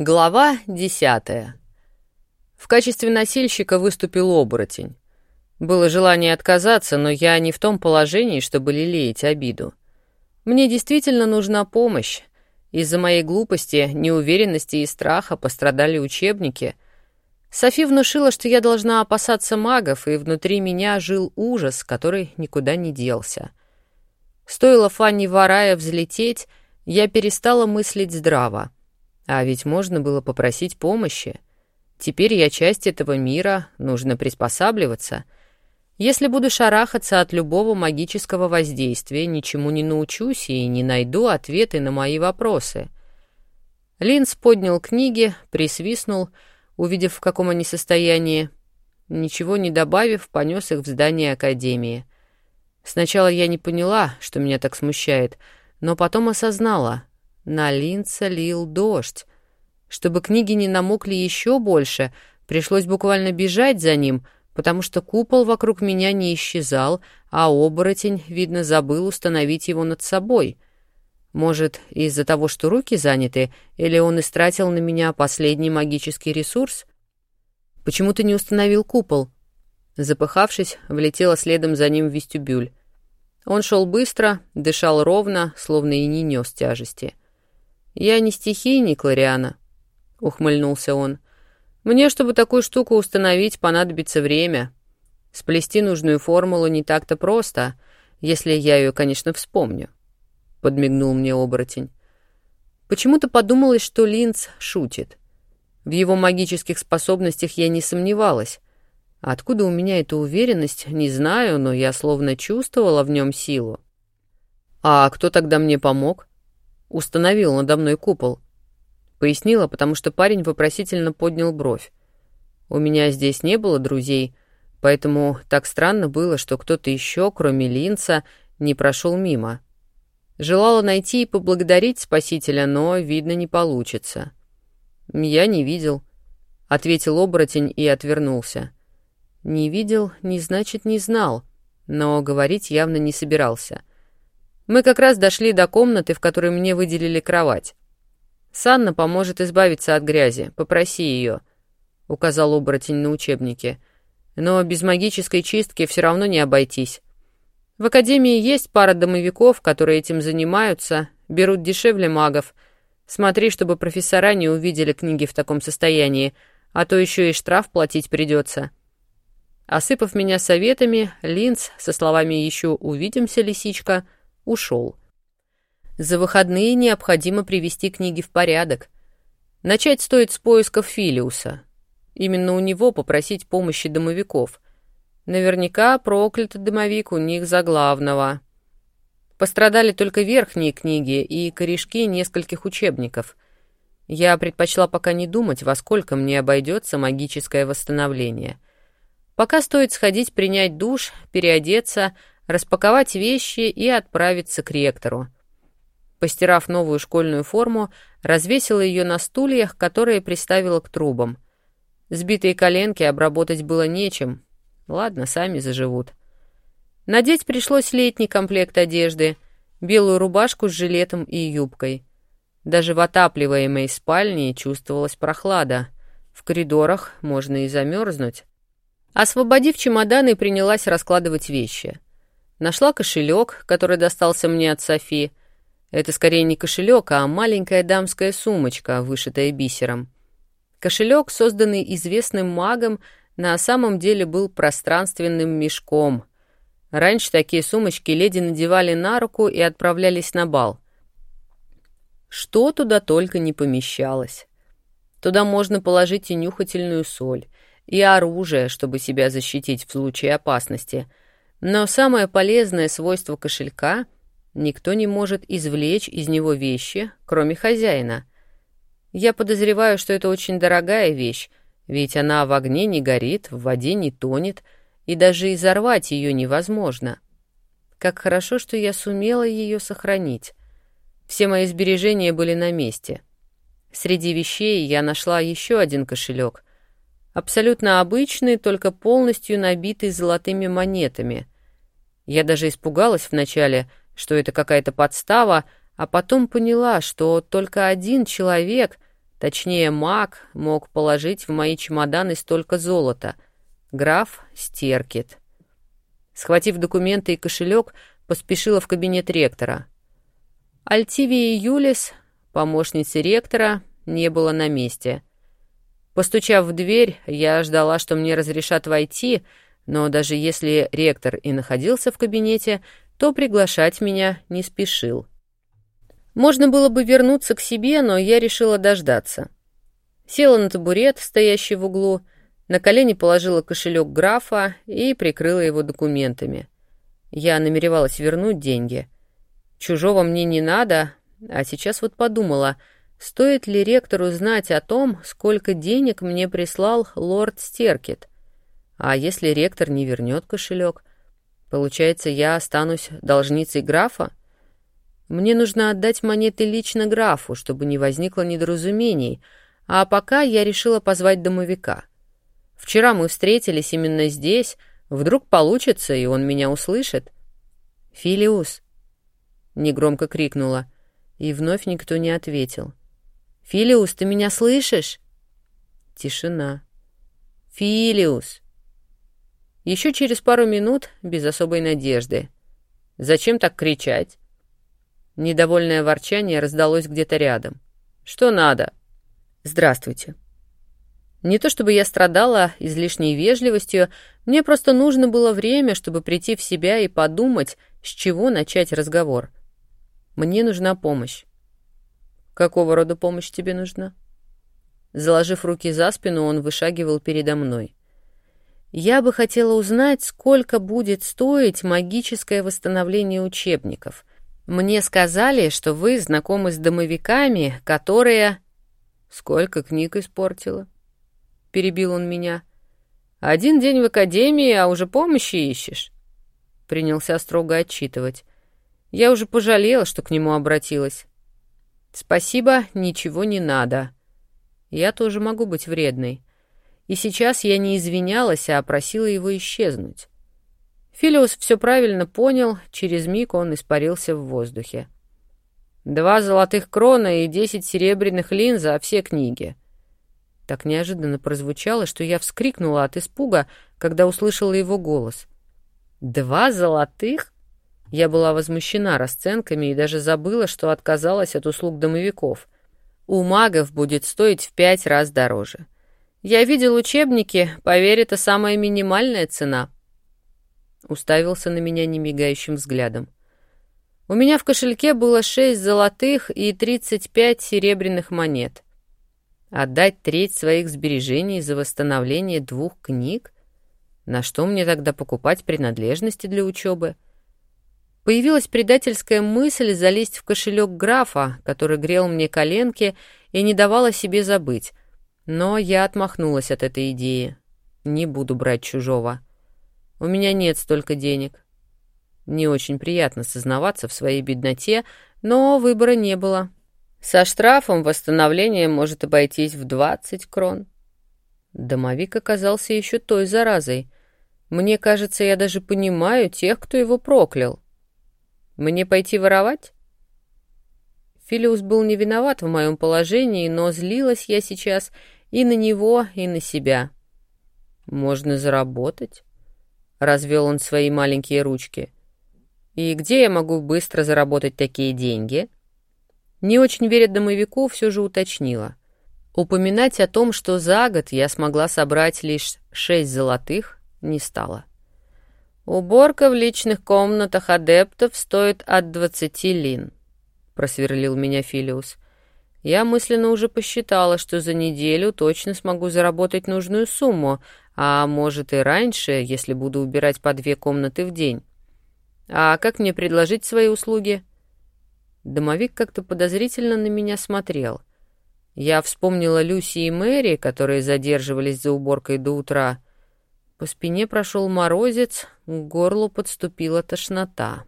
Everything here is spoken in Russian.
Глава десятая. В качестве носильщика выступил оборотень. Было желание отказаться, но я не в том положении, чтобы лелеять обиду. Мне действительно нужна помощь. Из-за моей глупости, неуверенности и страха пострадали учебники. Софи внушила, что я должна опасаться магов, и внутри меня жил ужас, который никуда не делся. Стоило Фанни Варая взлететь, я перестала мыслить здраво. А ведь можно было попросить помощи. Теперь я часть этого мира, нужно приспосабливаться. Если буду шарахаться от любого магического воздействия, ничему не научусь и не найду ответы на мои вопросы. Линз поднял книги, присвистнул, увидев, в каком они состоянии. Ничего не добавив, понес их в здание Академии. Сначала я не поняла, что меня так смущает, но потом осознала. На Линца лил дождь. Чтобы книги не намокли еще больше, пришлось буквально бежать за ним, потому что купол вокруг меня не исчезал, а оборотень, видно, забыл установить его над собой. Может, из-за того, что руки заняты, или он истратил на меня последний магический ресурс? Почему ты не установил купол? Запыхавшись, влетела следом за ним в вестибюль. Он шел быстро, дышал ровно, словно и не нес тяжести. — «Я не стихийник, Лориана», — ухмыльнулся он. «Мне, чтобы такую штуку установить, понадобится время. Сплести нужную формулу не так-то просто, если я ее, конечно, вспомню», — подмигнул мне оборотень. Почему-то подумалось, что Линц шутит. В его магических способностях я не сомневалась. Откуда у меня эта уверенность, не знаю, но я словно чувствовала в нем силу. «А кто тогда мне помог?» Установил надо мной купол. Пояснила, потому что парень вопросительно поднял бровь. У меня здесь не было друзей, поэтому так странно было, что кто-то еще, кроме Линца, не прошел мимо. Желала найти и поблагодарить спасителя, но, видно, не получится. «Я не видел», — ответил оборотень и отвернулся. «Не видел, не значит, не знал», но говорить явно не собирался. Мы как раз дошли до комнаты, в которой мне выделили кровать. «Санна поможет избавиться от грязи. Попроси ее», — указал оборотень на учебнике. «Но без магической чистки все равно не обойтись. В академии есть пара домовиков, которые этим занимаются, берут дешевле магов. Смотри, чтобы профессора не увидели книги в таком состоянии, а то еще и штраф платить придется». Осыпав меня советами, Линц со словами «Еще увидимся, лисичка», — ушел. За выходные необходимо привести книги в порядок. Начать стоит с поисков Филиуса. Именно у него попросить помощи домовиков. Наверняка проклятый домовик у них за главного. Пострадали только верхние книги и корешки нескольких учебников. Я предпочла пока не думать, во сколько мне обойдется магическое восстановление. Пока стоит сходить принять душ, переодеться, распаковать вещи и отправиться к ректору. Постирав новую школьную форму, развесила ее на стульях, которые приставила к трубам. Сбитые коленки обработать было нечем. Ладно, сами заживут. Надеть пришлось летний комплект одежды, белую рубашку с жилетом и юбкой. Даже в отапливаемой спальне чувствовалась прохлада. В коридорах можно и замерзнуть. Освободив чемоданы, принялась раскладывать вещи — Нашла кошелек, который достался мне от Софи. Это скорее не кошелек, а маленькая дамская сумочка, вышитая бисером. Кошелек, созданный известным магом, на самом деле был пространственным мешком. Раньше такие сумочки леди надевали на руку и отправлялись на бал. Что туда только не помещалось. Туда можно положить и нюхательную соль, и оружие, чтобы себя защитить в случае опасности — но самое полезное свойство кошелька — никто не может извлечь из него вещи, кроме хозяина. Я подозреваю, что это очень дорогая вещь, ведь она в огне не горит, в воде не тонет, и даже изорвать ее невозможно. Как хорошо, что я сумела ее сохранить. Все мои сбережения были на месте. Среди вещей я нашла еще один кошелек, Абсолютно обычный, только полностью набитый золотыми монетами. Я даже испугалась вначале, что это какая-то подстава, а потом поняла, что только один человек, Точнее, маг мог положить в мои чемоданы столько золота. Граф Стеркет. Схватив документы и кошелек, поспешила в кабинет ректора. Альтивия Юлис, помощницы ректора, не было на месте. Постучав в дверь, я ждала, что мне разрешат войти, но даже если ректор и находился в кабинете, то приглашать меня не спешил. Можно было бы вернуться к себе, но я решила дождаться. Села на табурет, стоящий в углу, на колени положила кошелек графа и прикрыла его документами. Я намеревалась вернуть деньги. Чужого мне не надо, а сейчас вот подумала, стоит ли ректору знать о том, сколько денег мне прислал лорд Стеркет. А если ректор не вернет кошелек, получается, я останусь должницей графа? Мне нужно отдать монеты лично графу, чтобы не возникло недоразумений, а пока я решила позвать домовика. Вчера мы встретились именно здесь, вдруг получится, и он меня услышит. «Филиус!» — негромко крикнула, и вновь никто не ответил. «Филиус, ты меня слышишь?» Тишина. «Филиус!» Еще через пару минут, без особой надежды. «Зачем так кричать?» Недовольное ворчание раздалось где-то рядом. «Что надо?» «Здравствуйте». Не то чтобы я страдала излишней вежливостью, мне просто нужно было время, чтобы прийти в себя и подумать, с чего начать разговор. Мне нужна помощь. Какого рода помощь тебе нужна? Заложив руки за спину, он вышагивал передо мной. Я бы хотела узнать, сколько будет стоить магическое восстановление учебников. Мне сказали, что вы знакомы с домовиками, которые... Сколько книг испортила? Перебил он меня. Один день в академии, а уже помощи ищешь. Принялся строго отчитывать. Я уже пожалела, что к нему обратилась. Спасибо, ничего не надо. Я тоже могу быть вредной. И сейчас я не извинялась, а просила его исчезнуть. Филиус все правильно понял, через миг он испарился в воздухе. Два золотых крона и десять серебряных лин за все книги. Так неожиданно прозвучало, что я вскрикнула от испуга, когда услышала его голос. «Два золотых?» Я была возмущена расценками и даже забыла, что отказалась от услуг домовиков. У магов будет стоить в пять раз дороже. Я видел учебники, поверь, это самая минимальная цена — уставился на меня немигающим взглядом. У меня в кошельке было шесть золотых и тридцать пять серебряных монет. Отдать треть своих сбережений за восстановление двух книг? На что мне тогда покупать принадлежности для учебы? Появилась предательская мысль залезть в кошелек графа, который грел мне коленки и не давала себе забыть. Но я отмахнулась от этой идеи. Не буду брать чужого. У меня нет столько денег. Не очень приятно сознаваться в своей бедноте, но выбора не было. Со штрафом восстановление может обойтись в 20 крон. Домовик оказался еще той заразой. Мне кажется, я даже понимаю тех, кто его проклял. Мне пойти воровать? Филиус был не виноват в моем положении, но злилась я сейчас и на него, и на себя. Можно заработать. Развел он свои маленькие ручки. И где я могу быстро заработать такие деньги? Не очень веря домовику, все же уточнила. Упоминать о том, что за год я смогла собрать лишь шесть золотых, не стала. «Уборка в личных комнатах адептов стоит от двадцати лин», — просверлил меня Филиус. Я мысленно уже посчитала, что за неделю точно смогу заработать нужную сумму, а может и раньше, если буду убирать по две комнаты в день. А как мне предложить свои услуги? Домовик как-то подозрительно на меня смотрел. Я вспомнила Люси и Мэри, которые задерживались за уборкой до утра. По спине прошел морозец, к горлу подступила тошнота.